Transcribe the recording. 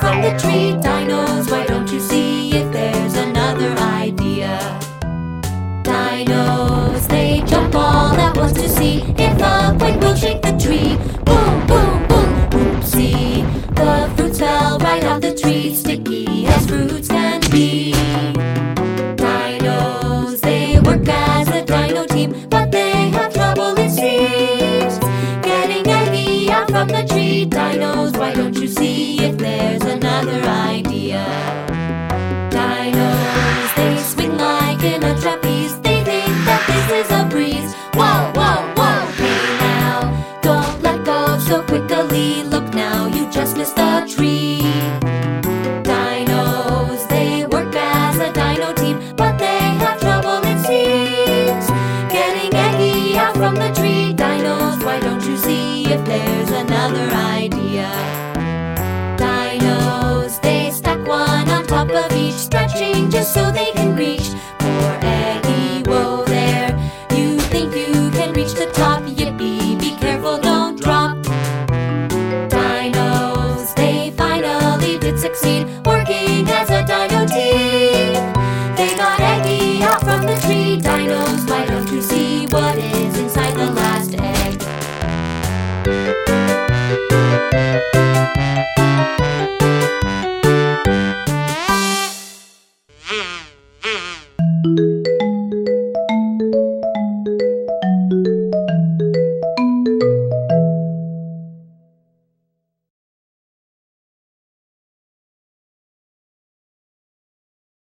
from the tree, dinos. Why don't you see if there's another idea? Dinos, they jump all at once to see if a quake will shake the tree. Boom, boom, boom, oopsie. The fruits fell right off the tree, sticky as fruits can be. Is a breeze. Whoa, whoa, whoa! Hey now, don't let go so quickly. Look now, you just missed the tree. Dinos, they work as a dino team, but they have trouble, it seems. Getting Aggie out from the tree. Dinos, why don't you see if there's another idea? Dinos, they stack one on top of each, stretching just so they can. Música